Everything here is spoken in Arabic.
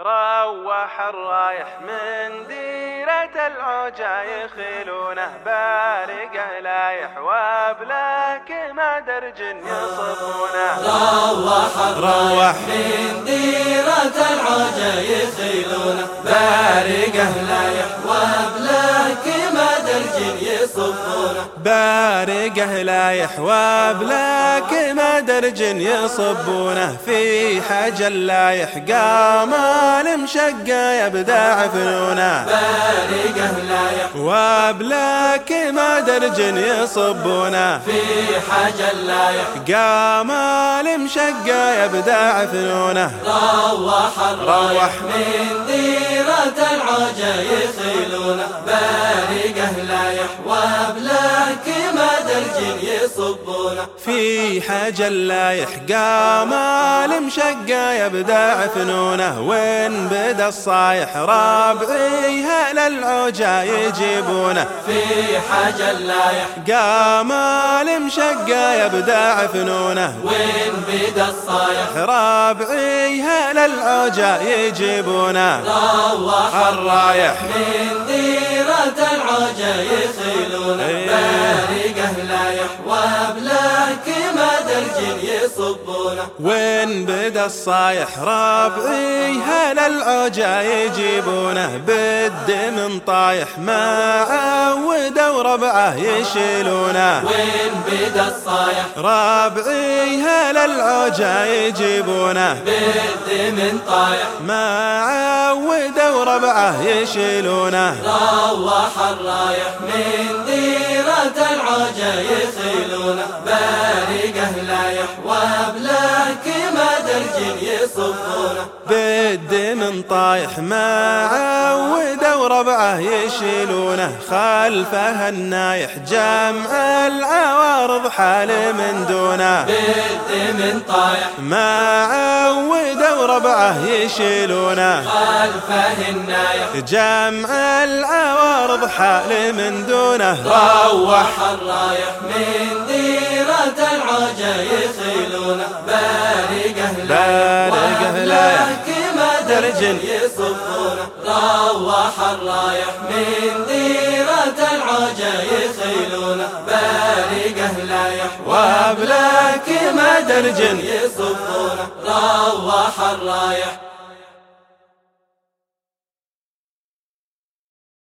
روح الرايح من ديرة العوجة يخلونه بارق لايح وبلاك ما درج يصفونه. روح الرايح من ديرة العوجة يخلونه بارقه لايح وبلاك ما درج يصفونه بارقه لايح وبلاك ما درج يصبونه في حجل لايح قامه المشقة يبدع فنونه بارقه لايح وبلاك ما درج يصبونه في حاجة لايح قام المشقة يبدع فنونه روح الرايح من ديرة العوجة ما يصبونه في حجل لايح قام المشقة يبدع فنونه. وين بدا الصايح؟ رابعي هل العوجة يجيبونه. في حاجة لايح قام المشقة يبدع فنونه. وين بدا الصايح؟ رابعي هل العوجة يجيبونه روح الرايح. من ديرة العوجة يخيلونه درج يصبونه وين بدا الصايح رابعي؟ هل العوجة يجيبونه بالدم طايح ما عودوا ربعه يشيلونه؟ وين بدا الصايح رابعي هل العوجة يجيبونه بالدم طايح ما عودوا ربعه يشيلونه؟ روح الرايح من ديرة ما درج يصفونه بالدم طايح ما عودوا ربعه يشيلونه خلفه النايح جمع العوارض حال من دونه. بالدم طايح ما عودوا ربعه يشيلونه خلفه النايح جمع العوارض حال من دونه. روح الرايح من ما درج يصفونه روح الرايح من ديرة العوجة يخيلونه بارقه لايح وبلاك ما درج يصفونه روح الرايح